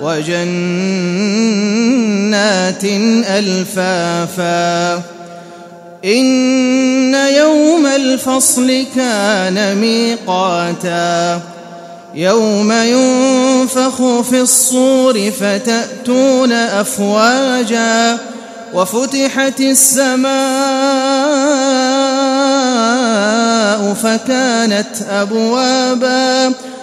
وجنات ألفافا إن يوم الفصل كان ميقاتا يوم ينفخ في الصور فتأتون أفواجا وفتحت السماء فكانت أبوابا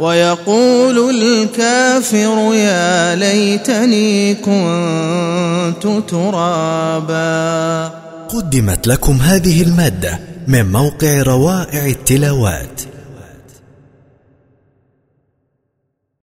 ويقول الكافر يا ليتني كنت ترابا. قدمت لكم هذه المادة من موقع روائع التلاوات.